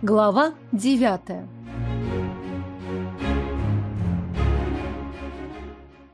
Глава девятая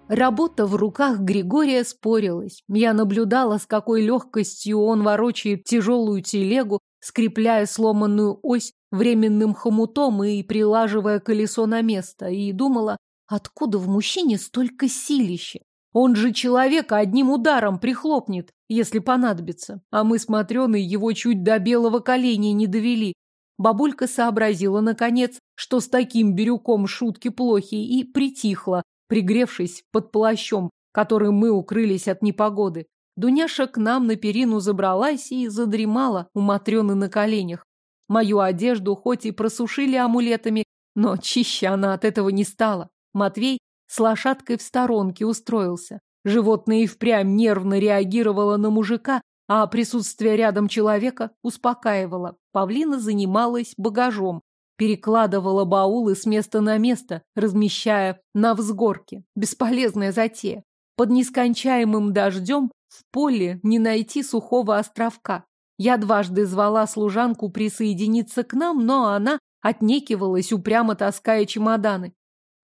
Работа в руках Григория спорилась. Я наблюдала, с какой легкостью он ворочает тяжелую телегу, скрепляя сломанную ось временным хомутом и прилаживая колесо на место, и думала, откуда в мужчине столько силища? Он же человека одним ударом прихлопнет, если понадобится. А мы с Матрёной его чуть до белого коленя не довели, Бабулька сообразила, наконец, что с таким бирюком шутки плохи, и притихла, пригревшись под плащом, которым мы укрылись от непогоды. Дуняша к нам на перину забралась и задремала у Матрёны на коленях. Мою одежду хоть и просушили амулетами, но чище она от этого не стала. Матвей с лошадкой в сторонке устроился. Животное и впрямь нервно реагировало на мужика, а присутствие рядом человека успокаивало. Павлина занималась багажом, перекладывала баулы с места на место, размещая на взгорке. Бесполезная затея. Под нескончаемым дождем в поле не найти сухого островка. Я дважды звала служанку присоединиться к нам, но она отнекивалась, упрямо таская чемоданы.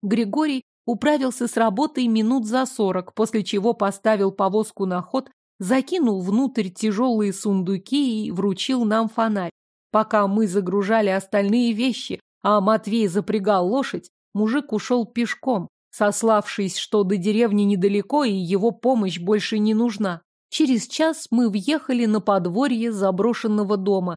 Григорий управился с работой минут за сорок, после чего поставил повозку на ход закинул внутрь тяжелые сундуки и вручил нам фонарь. Пока мы загружали остальные вещи, а Матвей запрягал лошадь, мужик ушел пешком, сославшись, что до деревни недалеко и его помощь больше не нужна. Через час мы въехали на подворье заброшенного дома.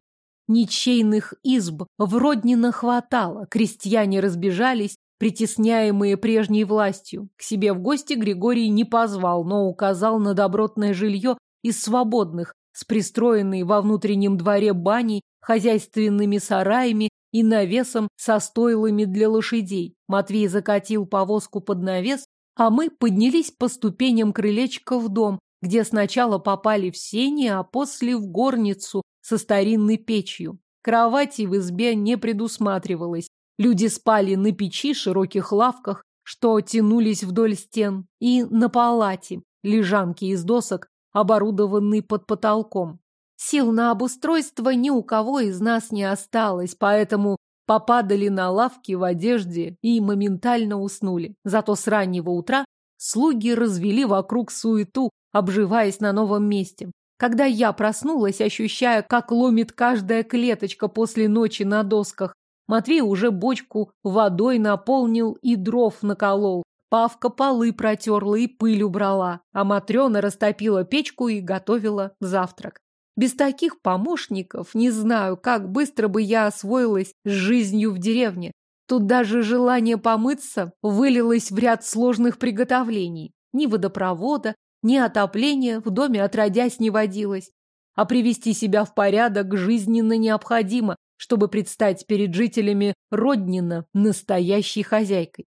Ничейных изб в Роднино хватало, крестьяне разбежались, притесняемые прежней властью. К себе в гости Григорий не позвал, но указал на добротное жилье из свободных, с пристроенной во внутреннем дворе баней, хозяйственными сараями и навесом со стойлами для лошадей. Матвей закатил повозку под навес, а мы поднялись по ступеням крылечка в дом, где сначала попали в сени, а после в горницу со старинной печью. Кровати в избе не предусматривалось, Люди спали на печи, широких лавках, что тянулись вдоль стен, и на палате, лежанки из досок, оборудованные под потолком. Сил на обустройство ни у кого из нас не осталось, поэтому попадали на лавки в одежде и моментально уснули. Зато с раннего утра слуги развели вокруг суету, обживаясь на новом месте. Когда я проснулась, ощущая, как ломит каждая клеточка после ночи на досках, Матвей уже бочку водой наполнил и дров наколол. Павка полы протерла и пыль убрала, а Матрена растопила печку и готовила завтрак. Без таких помощников не знаю, как быстро бы я освоилась с жизнью в деревне. Тут даже желание помыться вылилось в ряд сложных приготовлений. Ни водопровода, ни отопления в доме отродясь не водилось. А привести себя в порядок жизненно необходимо, чтобы предстать перед жителями Роднина настоящей хозяйкой.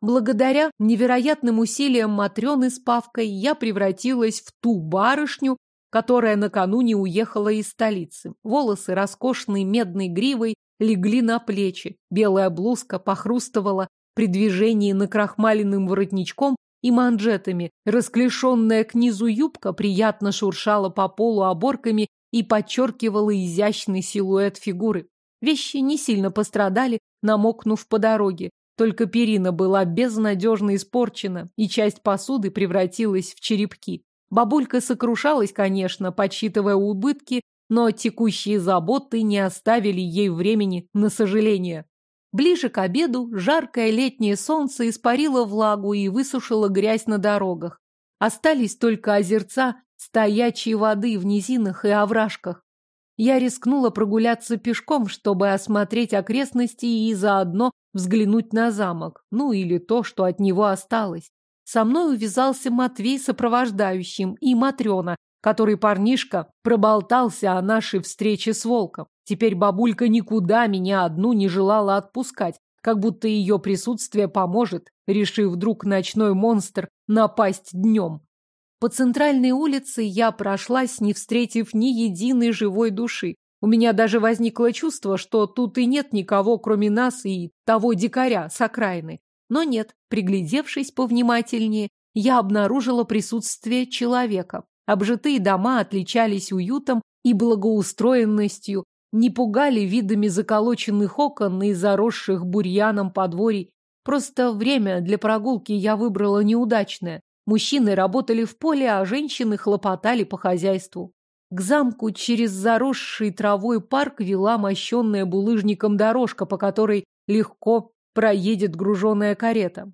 Благодаря невероятным усилиям Матрёны с Павкой я превратилась в ту барышню, которая накануне уехала из столицы. Волосы роскошной медной гривой легли на плечи, белая блузка похрустывала при движении накрахмаленным воротничком и манжетами, расклешенная к низу юбка приятно шуршала по полу оборками и подчеркивала изящный силуэт фигуры. Вещи не сильно пострадали, намокнув по дороге. Только перина была безнадежно испорчена, и часть посуды превратилась в черепки. Бабулька сокрушалась, конечно, подсчитывая убытки, но текущие заботы не оставили ей времени на сожаление. Ближе к обеду жаркое летнее солнце испарило влагу и высушило грязь на дорогах. Остались только озерца стоячей воды в низинах и овражках. Я рискнула прогуляться пешком, чтобы осмотреть окрестности и заодно взглянуть на замок, ну или то, что от него осталось. Со мной увязался Матвей сопровождающим и Матрена, который парнишка проболтался о нашей встрече с волком. Теперь бабулька никуда меня одну не желала отпускать, как будто ее присутствие поможет, решив вдруг ночной монстр напасть днем. По центральной улице я прошлась, не встретив ни единой живой души. У меня даже возникло чувство, что тут и нет никого, кроме нас и того дикаря с окраины. Но нет, приглядевшись повнимательнее, я обнаружила присутствие человека. Обжитые дома отличались уютом и благоустроенностью. не пугали видами заколоченных окон и заросших бурьяном подворий. Просто время для прогулки я выбрала неудачное. Мужчины работали в поле, а женщины хлопотали по хозяйству. К замку через заросший травой парк вела мощенная булыжником дорожка, по которой легко проедет груженная карета.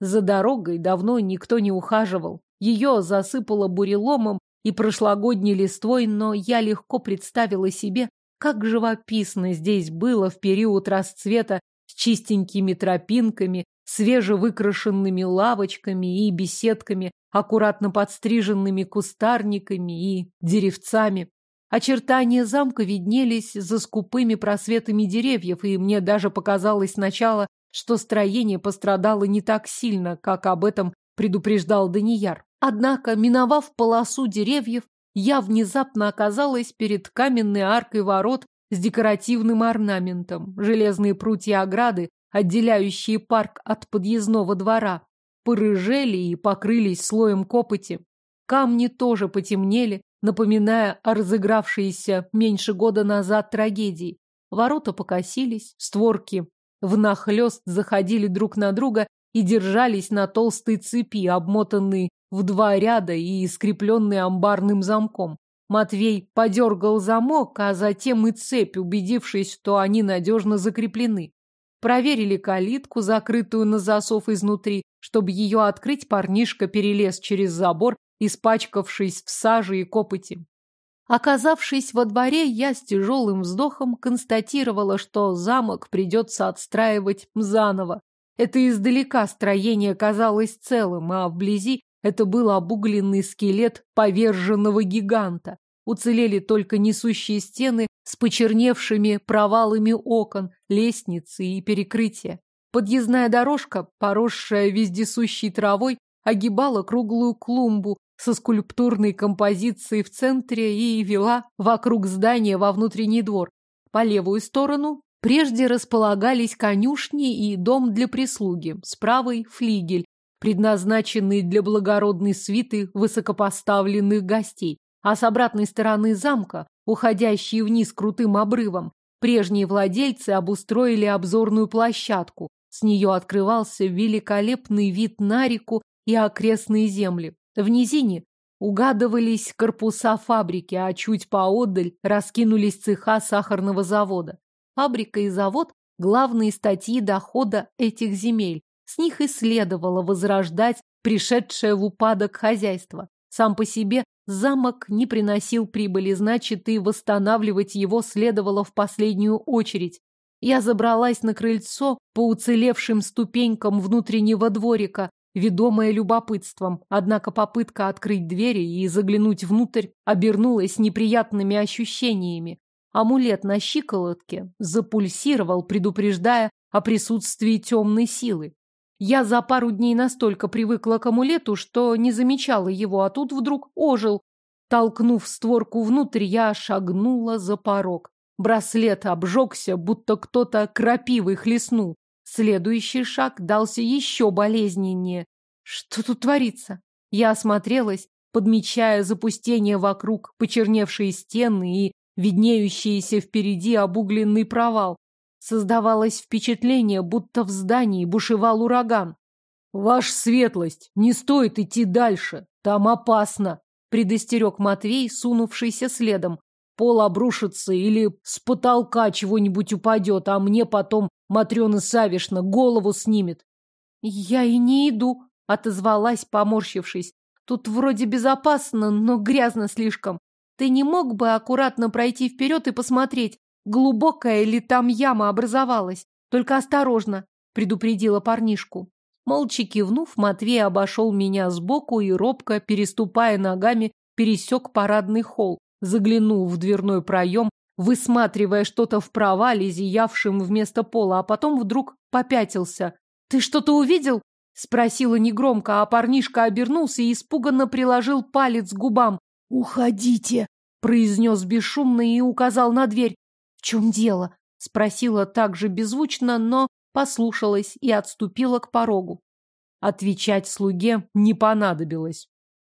За дорогой давно никто не ухаживал. Ее засыпало буреломом и прошлогодней листвой, но я легко представила себе, как живописно здесь было в период расцвета с чистенькими тропинками, свежевыкрашенными лавочками и беседками, аккуратно подстриженными кустарниками и деревцами. Очертания замка виднелись за скупыми просветами деревьев, и мне даже показалось сначала, что строение пострадало не так сильно, как об этом предупреждал Данияр. Однако, миновав полосу деревьев, я внезапно оказалась перед каменной аркой ворот с декоративным орнаментом. Железные прутья ограды, отделяющие парк от подъездного двора, порыжели и покрылись слоем копоти. Камни тоже потемнели, напоминая о разыгравшейся меньше года назад трагедии. Ворота покосились, створки внахлёст заходили друг на друга и держались на толстой цепи, обмотанной в два ряда и скрепленной амбарным замком. Матвей подергал замок, а затем и цепь, убедившись, что они надежно закреплены. Проверили калитку, закрытую на засов изнутри. Чтобы ее открыть, парнишка перелез через забор, испачкавшись в саже и копоти. Оказавшись во дворе, я с тяжелым вздохом констатировала, что замок придется отстраивать заново. Это издалека строение казалось целым, а вблизи это был обугленный скелет поверженного гиганта. Уцелели только несущие стены с почерневшими провалами окон, лестницы и перекрытия. Подъездная дорожка, поросшая вездесущей травой, огибала круглую клумбу, со скульптурной композицией в центре и вела вокруг здания во внутренний двор. По левую сторону прежде располагались конюшни и дом для прислуги, с правой – флигель, предназначенный для благородной свиты высокопоставленных гостей, а с обратной стороны замка, уходящий вниз крутым обрывом, прежние владельцы обустроили обзорную площадку. С нее открывался великолепный вид на реку и окрестные земли. В низине угадывались корпуса фабрики, а чуть поодаль раскинулись цеха сахарного завода. Фабрика и завод – главные статьи дохода этих земель. С них и следовало возрождать пришедшее в упадок хозяйство. Сам по себе замок не приносил прибыли, значит, и восстанавливать его следовало в последнюю очередь. Я забралась на крыльцо по уцелевшим ступенькам внутреннего дворика, ведомая любопытством. Однако попытка открыть двери и заглянуть внутрь обернулась неприятными ощущениями. Амулет на щиколотке запульсировал, предупреждая о присутствии темной силы. Я за пару дней настолько привыкла к амулету, что не замечала его, а тут вдруг ожил. Толкнув створку внутрь, я шагнула за порог. Браслет обжегся, будто кто-то крапивой хлестнул. Следующий шаг дался еще болезненнее. Что тут творится? Я осмотрелась, подмечая запустение вокруг, почерневшие стены и виднеющийся впереди обугленный провал. Создавалось впечатление, будто в здании бушевал ураган. «Ваша светлость, не стоит идти дальше, там опасно», предостерег Матвей, сунувшийся следом. Пол обрушится или с потолка чего-нибудь упадет, а мне потом Матрена Савишна голову снимет. Я и не иду, отозвалась, поморщившись. Тут вроде безопасно, но грязно слишком. Ты не мог бы аккуратно пройти вперед и посмотреть, глубокая ли там яма образовалась? Только осторожно, предупредила парнишку. Молча кивнув, Матвей обошел меня сбоку и, робко, переступая ногами, пересек парадный холл заглянул в дверной проем, высматривая что-то в провале, зиявшем вместо пола, а потом вдруг попятился. «Ты что-то увидел?» — спросила негромко, а парнишка обернулся и испуганно приложил палец к губам. «Уходите!» — произнес бесшумно и указал на дверь. «В чем дело?» — спросила также беззвучно, но послушалась и отступила к порогу. Отвечать слуге не понадобилось.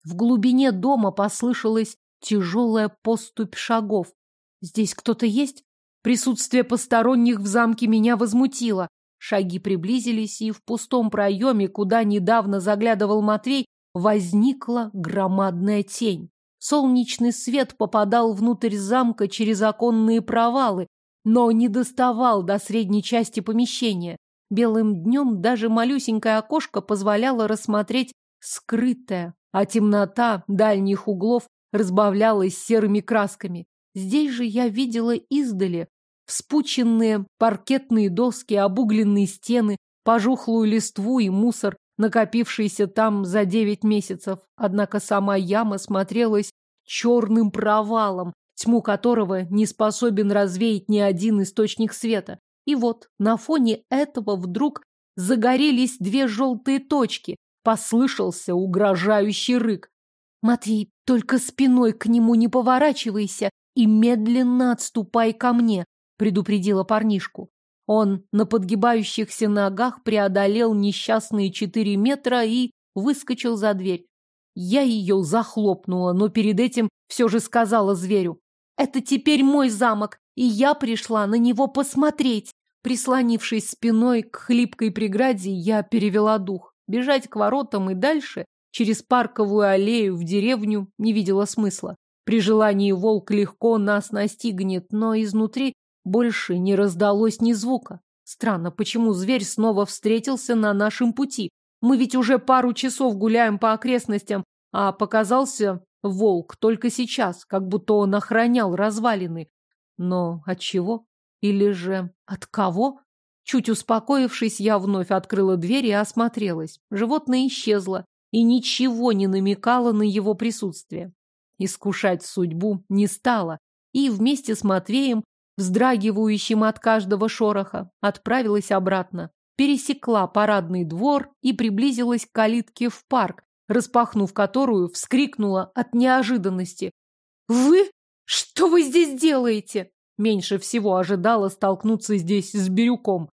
В глубине дома послышалось Тяжелая поступь шагов. Здесь кто-то есть? Присутствие посторонних в замке меня возмутило. Шаги приблизились, и в пустом проеме, куда недавно заглядывал Матвей, возникла громадная тень. Солнечный свет попадал внутрь замка через оконные провалы, но не доставал до средней части помещения. Белым днем даже малюсенькое окошко позволяло рассмотреть скрытое, а темнота дальних углов разбавлялась серыми красками. Здесь же я видела издали вспученные паркетные доски, обугленные стены, пожухлую листву и мусор, накопившийся там за девять месяцев. Однако сама яма смотрелась черным провалом, тьму которого не способен развеять ни один источник света. И вот на фоне этого вдруг загорелись две желтые точки, послышался угрожающий рык. «Матвей, только спиной к нему не поворачивайся и медленно отступай ко мне», предупредила парнишку. Он на подгибающихся ногах преодолел несчастные четыре метра и выскочил за дверь. Я ее захлопнула, но перед этим все же сказала зверю. «Это теперь мой замок, и я пришла на него посмотреть». Прислонившись спиной к хлипкой преграде, я перевела дух. Бежать к воротам и дальше, через парковую аллею в деревню, не видела смысла. При желании волк легко нас настигнет, но изнутри больше не раздалось ни звука. Странно, почему зверь снова встретился на нашем пути? Мы ведь уже пару часов гуляем по окрестностям, а показался волк только сейчас, как будто он охранял развалины. Но от чего? Или же от кого? Чуть успокоившись, я вновь открыла дверь и осмотрелась. Животное исчезло и ничего не намекало на его присутствие. Искушать судьбу не стало, и вместе с Матвеем вздрагивающим от каждого шороха, отправилась обратно, пересекла парадный двор и приблизилась к калитке в парк, распахнув которую, вскрикнула от неожиданности. «Вы? Что вы здесь делаете?» Меньше всего ожидала столкнуться здесь с Бирюком.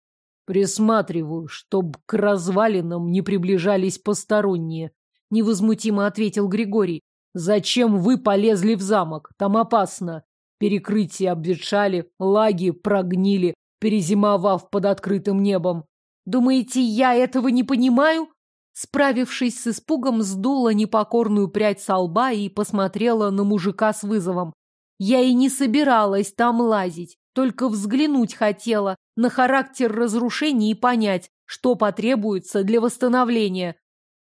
«Присматриваю, чтоб к развалинам не приближались посторонние», — невозмутимо ответил Григорий. «Зачем вы полезли в замок? Там опасно. Перекрытия обветшали, лаги прогнили, перезимовав под открытым небом. Думаете, я этого не понимаю? Справившись с испугом, сдула непокорную прядь со лба и посмотрела на мужика с вызовом. Я и не собиралась там лазить, только взглянуть хотела на характер разрушений и понять, что потребуется для восстановления.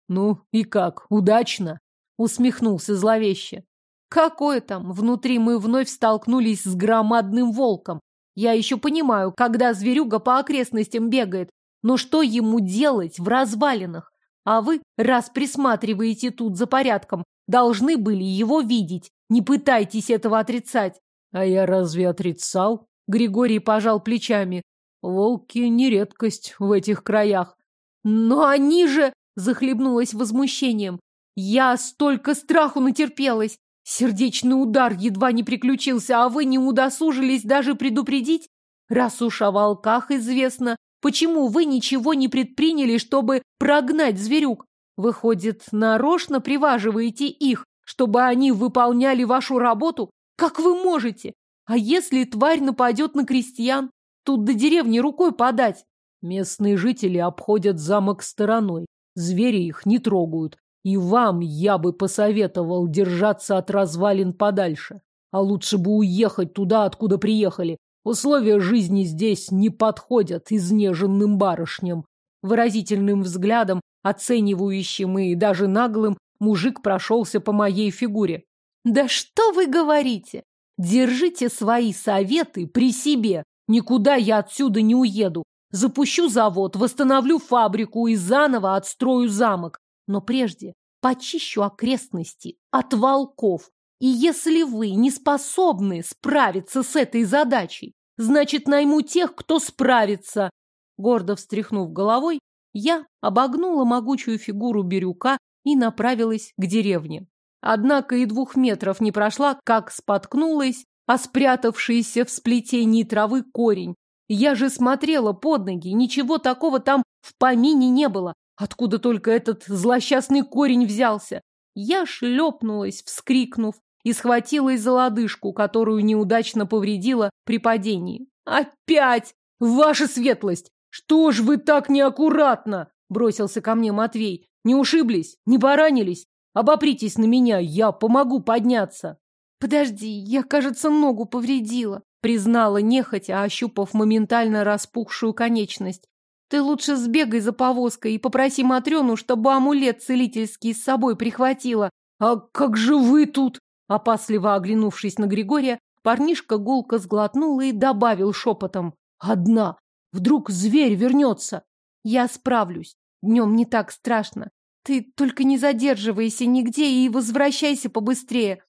Ну и как, удачно? Усмехнулся зловеще. Какое там? Внутри мы вновь столкнулись с громадным волком. Я еще понимаю, когда зверюга по окрестностям бегает. Но что ему делать в развалинах? А вы, раз присматриваете тут за порядком, должны были его видеть. Не пытайтесь этого отрицать. А я разве отрицал? Григорий пожал плечами. Волки не редкость в этих краях. Но они же... Захлебнулась возмущением. Я столько страху натерпелась. Сердечный удар едва не приключился, а вы не удосужились даже предупредить? Раз уж о волках известно, почему вы ничего не предприняли, чтобы прогнать зверюк? Выходит, нарочно приваживаете их, чтобы они выполняли вашу работу? Как вы можете? А если тварь нападет на крестьян? Тут до деревни рукой подать. Местные жители обходят замок стороной. Звери их не трогают. И вам я бы посоветовал держаться от развалин подальше. А лучше бы уехать туда, откуда приехали. Условия жизни здесь не подходят изнеженным барышням. Выразительным взглядом, оценивающим и даже наглым, мужик прошелся по моей фигуре. «Да что вы говорите? Держите свои советы при себе. Никуда я отсюда не уеду. Запущу завод, восстановлю фабрику и заново отстрою замок. Но прежде почищу окрестности от волков. И если вы не способны справиться с этой задачей, значит, найму тех, кто справится. Гордо встряхнув головой, я обогнула могучую фигуру Бирюка и направилась к деревне. Однако и двух метров не прошла, как споткнулась, а спрятавшийся в сплетении травы корень. Я же смотрела под ноги, ничего такого там в помине не было. Откуда только этот злосчастный корень взялся? Я шлепнулась, вскрикнув, и схватилась за лодыжку, которую неудачно повредила при падении. Опять! Ваша светлость! Что ж вы так неаккуратно? Бросился ко мне Матвей. Не ушиблись? Не поранились? Обопритесь на меня, я помогу подняться. Подожди, я, кажется, ногу повредила, признала нехотя, ощупав моментально распухшую конечность. Ты лучше сбегай за повозкой и попроси Матрёну, чтобы амулет целительский с собой прихватила. А как же вы тут? Опасливо оглянувшись на Григория, парнишка гулко сглотнул и добавил шепотом. Одна. Вдруг зверь вернется. Я справлюсь. Днем не так страшно. Ты только не задерживайся нигде и возвращайся побыстрее.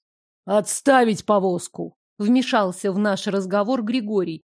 Отставить повозку. Вмешался в наш разговор Григорий.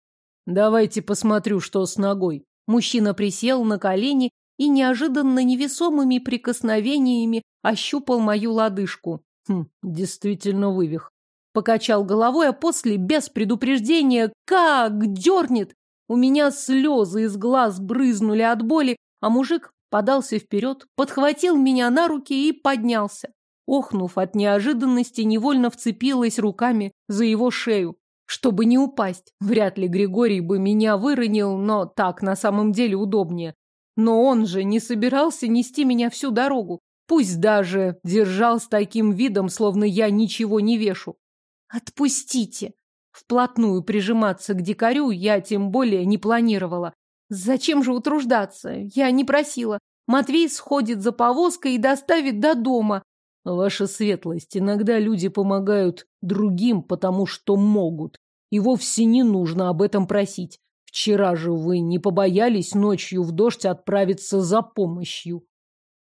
Давайте посмотрю, что с ногой. Мужчина присел на колени и неожиданно невесомыми прикосновениями ощупал мою лодыжку. Хм, действительно вывих. Покачал головой, а после, без предупреждения, как дернет. У меня слезы из глаз брызнули от боли, а мужик подался вперед, подхватил меня на руки и поднялся. Охнув от неожиданности, невольно вцепилась руками за его шею, чтобы не упасть. Вряд ли Григорий бы меня выронил, но так на самом деле удобнее. Но он же не собирался нести меня всю дорогу. Пусть даже держал с таким видом, словно я ничего не вешу. Отпустите! Вплотную прижиматься к дикарю я тем более не планировала. Зачем же утруждаться? Я не просила. Матвей сходит за повозкой и доставит до дома. Ваша светлость, иногда люди помогают другим, потому что могут. И вовсе не нужно об этом просить. Вчера же вы не побоялись ночью в дождь отправиться за помощью.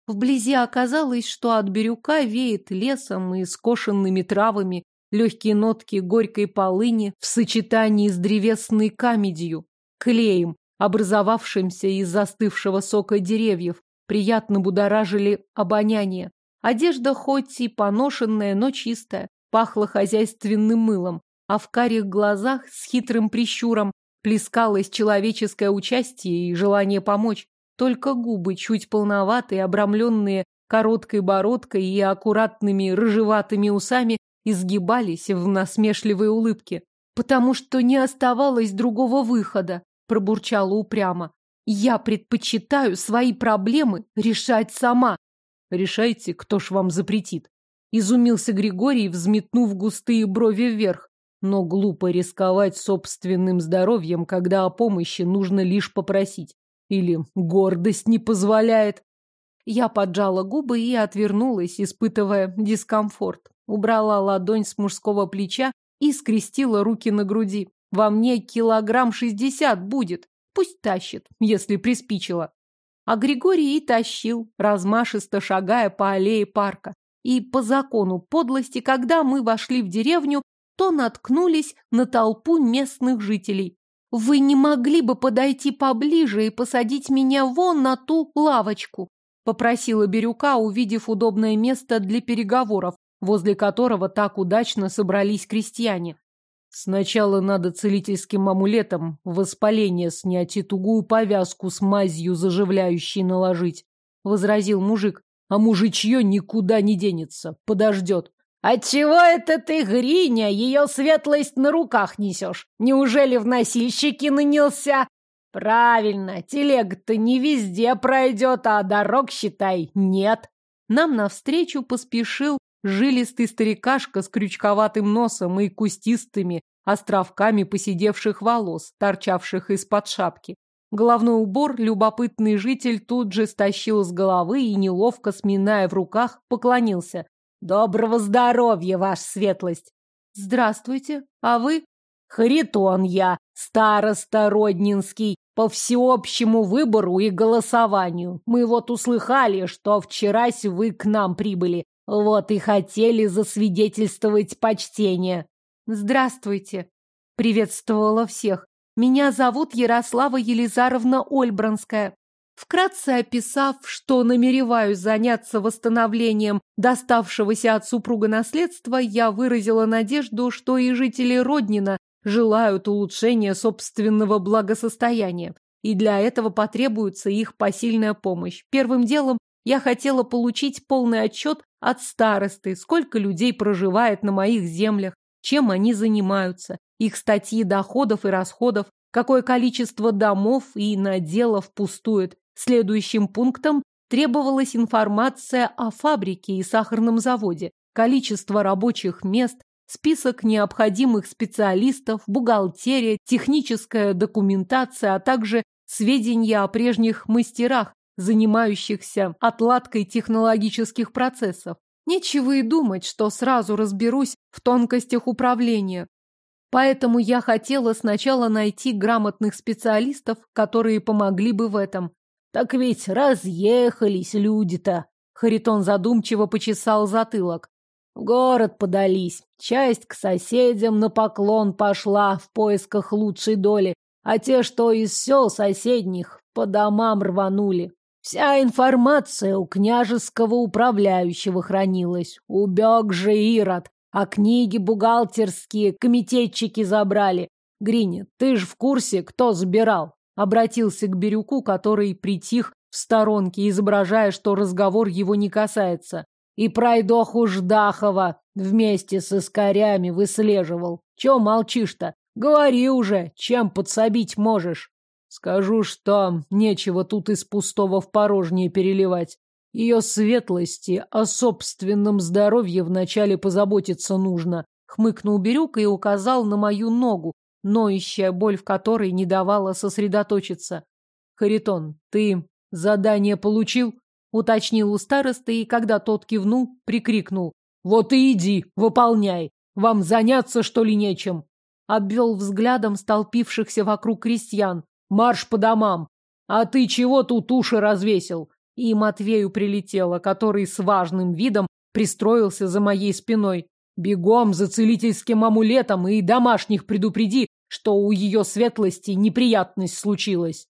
Вблизи оказалось, что от бирюка веет лесом и скошенными травами, легкие нотки горькой полыни в сочетании с древесной камедью, клеем, образовавшимся из застывшего сока деревьев, приятно будоражили обоняние. Одежда хоть и поношенная, но чистая, пахла хозяйственным мылом, а в карих глазах с хитрым прищуром плескалось человеческое участие и желание помочь. Только губы, чуть полноватые, обрамленные короткой бородкой и аккуратными рыжеватыми усами, изгибались в насмешливой улыбке. «Потому что не оставалось другого выхода», – пробурчала упрямо. «Я предпочитаю свои проблемы решать сама». «Решайте, кто ж вам запретит», – изумился Григорий, взметнув густые брови вверх. Но глупо рисковать собственным здоровьем, когда о помощи нужно лишь попросить. Или гордость не позволяет. Я поджала губы и отвернулась, испытывая дискомфорт. Убрала ладонь с мужского плеча и скрестила руки на груди. Во мне килограмм шестьдесят будет. Пусть тащит, если приспичило. А Григорий и тащил, размашисто шагая по аллее парка. И по закону подлости, когда мы вошли в деревню, то наткнулись на толпу местных жителей. «Вы не могли бы подойти поближе и посадить меня вон на ту лавочку?» – попросила Бирюка, увидев удобное место для переговоров, возле которого так удачно собрались крестьяне. Сначала надо целительским амулетом воспаление снять и тугую повязку с мазью заживляющей наложить, — возразил мужик. А мужичье никуда не денется, подождет. «Отчего это ты, Гриня, ее светлость на руках несешь? Неужели в носильщики нанялся?» «Правильно, телега-то не везде пройдет, а дорог, считай, нет». Нам навстречу поспешил жилистый старикашка с крючковатым носом и кустистыми островками посидевших волос, торчавших из-под шапки. Головной убор любопытный житель тут же стащил с головы и, неловко сминая в руках, поклонился. «Доброго здоровья, ваша светлость!» «Здравствуйте, а вы?» «Харитон я, староста Роднинский, по всеобщему выбору и голосованию. Мы вот услыхали, что вчерась вы к нам прибыли. Вот и хотели засвидетельствовать почтение. Здравствуйте, приветствовала всех. Меня зовут Ярослава Елизаровна Ольбранская. Вкратце описав, что намереваюсь заняться восстановлением доставшегося от супруга наследства, я выразила надежду, что и жители Роднина желают улучшения собственного благосостояния, и для этого потребуется их посильная помощь. Первым делом я хотела получить полный отчет от старосты, сколько людей проживает на моих землях, чем они занимаются, их статьи доходов и расходов, какое количество домов и наделов пустует. Следующим пунктом требовалась информация о фабрике и сахарном заводе, количество рабочих мест, список необходимых специалистов, бухгалтерия, техническая документация, а также сведения о прежних мастерах, занимающихся отладкой технологических процессов. Нечего и думать, что сразу разберусь в тонкостях управления. Поэтому я хотела сначала найти грамотных специалистов, которые помогли бы в этом. Так ведь разъехались люди-то. Харитон задумчиво почесал затылок. В город подались. Часть к соседям на поклон пошла в поисках лучшей доли, а те, что из сел соседних, по домам рванули. Вся информация у княжеского управляющего хранилась. Убег же Ирод, а книги бухгалтерские комитетчики забрали. Гриня, ты ж в курсе, кто забирал? Обратился к Бирюку, который притих в сторонке, изображая, что разговор его не касается. И пройдоху Ждахова вместе с искорями выслеживал. Че молчишь-то? Говори уже, чем подсобить можешь. Скажу, что нечего тут из пустого в порожнее переливать. Ее светлости о собственном здоровье вначале позаботиться нужно. Хмыкнул Бирюк и указал на мою ногу, ноющая боль в которой не давала сосредоточиться. Харитон, ты задание получил? Уточнил у старосты, и когда тот кивнул, прикрикнул. Вот и иди, выполняй. Вам заняться, что ли, нечем? Обвел взглядом столпившихся вокруг крестьян. Марш по домам! А ты чего тут уши развесил? И Матвею прилетело, который с важным видом пристроился за моей спиной. Бегом за целительским амулетом и домашних предупреди, что у ее светлости неприятность случилась.